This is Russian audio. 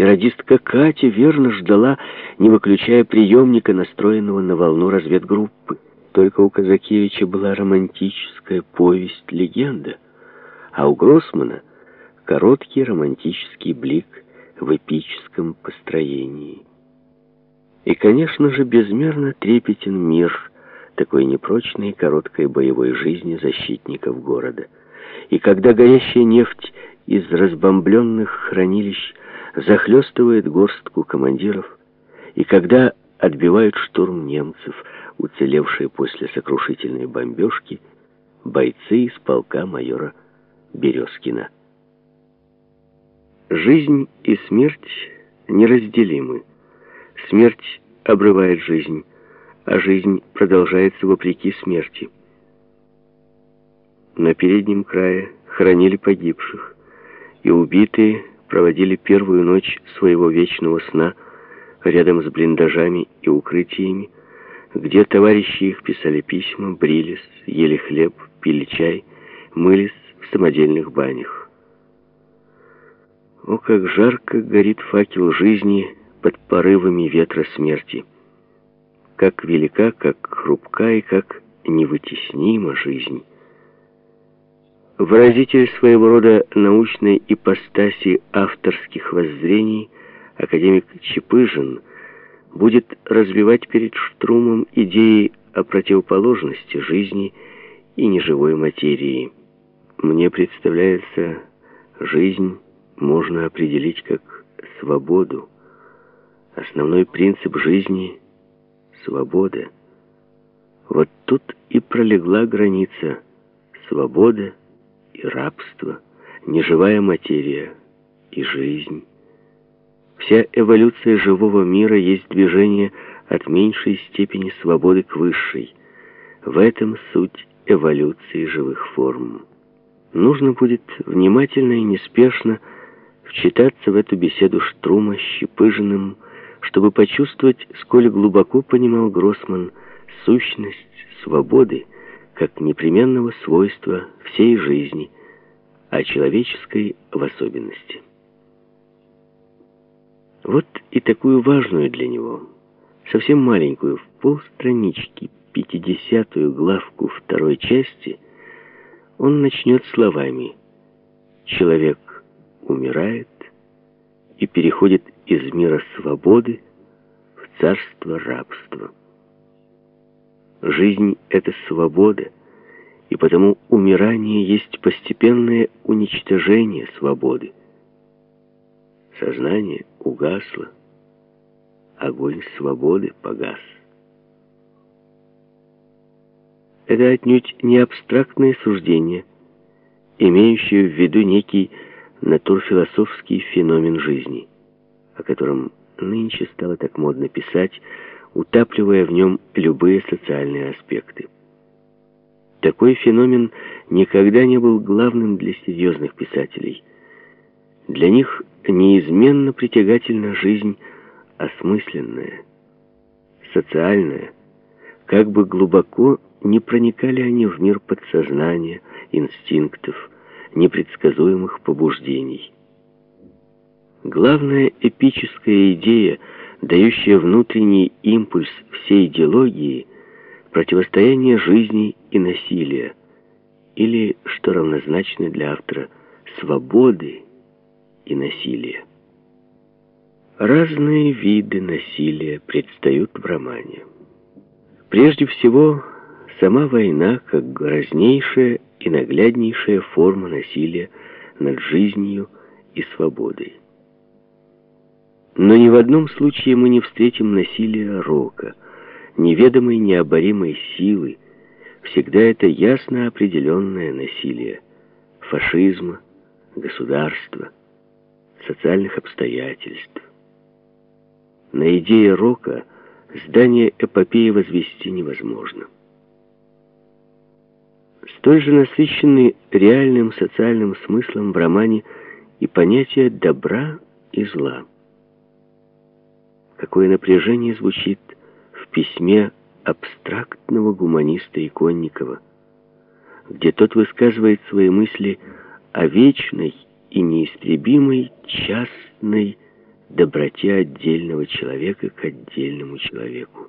И радистка Катя верно ждала, не выключая приемника, настроенного на волну разведгруппы. Только у Казакевича была романтическая повесть-легенда, а у Гроссмана — короткий романтический блик в эпическом построении. И, конечно же, безмерно трепетен мир такой непрочной и короткой боевой жизни защитников города. И когда горящая нефть из разбомбленных хранилищ захлестывает горстку командиров, и когда отбивают штурм немцев, уцелевшие после сокрушительной бомбежки, бойцы из полка майора Березкина. Жизнь и смерть неразделимы. Смерть обрывает жизнь, а жизнь продолжается вопреки смерти. На переднем крае хоронили погибших, и убитые проводили первую ночь своего вечного сна рядом с блиндажами и укрытиями, где товарищи их писали письма, брились, ели хлеб, пили чай, мылись в самодельных банях. О, как жарко горит факел жизни под порывами ветра смерти! Как велика, как хрупка и как невытеснима жизнь! Выразитель своего рода научной ипостаси авторских воззрений, академик Чепыжин, будет развивать перед Штрумом идеи о противоположности жизни и неживой материи. Мне представляется, жизнь можно определить как свободу. Основной принцип жизни — свобода. Вот тут и пролегла граница свобода и рабство, неживая материя и жизнь. Вся эволюция живого мира есть движение от меньшей степени свободы к высшей. В этом суть эволюции живых форм. Нужно будет внимательно и неспешно вчитаться в эту беседу Штрума с Щепыжиным, чтобы почувствовать, сколь глубоко понимал Гроссман сущность свободы как непременного свойства всей жизни, а человеческой в особенности. Вот и такую важную для него, совсем маленькую, в полстранички, пятидесятую главку второй части, он начнет словами «Человек умирает и переходит из мира свободы в царство рабства». Жизнь — это свобода, и потому умирание есть постепенное уничтожение свободы. Сознание угасло, огонь свободы погас. Это отнюдь не абстрактное суждение, имеющее в виду некий натурфилософский феномен жизни, о котором нынче стало так модно писать, утапливая в нем любые социальные аспекты. Такой феномен никогда не был главным для серьезных писателей. Для них неизменно притягательна жизнь осмысленная, социальная, как бы глубоко не проникали они в мир подсознания, инстинктов, непредсказуемых побуждений. Главная эпическая идея — дающая внутренний импульс всей идеологии, противостояние жизни и насилия, или, что равнозначно для автора, свободы и насилия. Разные виды насилия предстают в романе. Прежде всего, сама война как грознейшая и нагляднейшая форма насилия над жизнью и свободой. Но ни в одном случае мы не встретим насилия рока, неведомой необоримой силы. Всегда это ясно определенное насилие фашизма, государства, социальных обстоятельств. На идее рока здание эпопеи возвести невозможно. Столь же насыщенный реальным социальным смыслом в романе и понятие добра и зла какое напряжение звучит в письме абстрактного гуманиста Иконникова, где тот высказывает свои мысли о вечной и неистребимой частной доброте отдельного человека к отдельному человеку.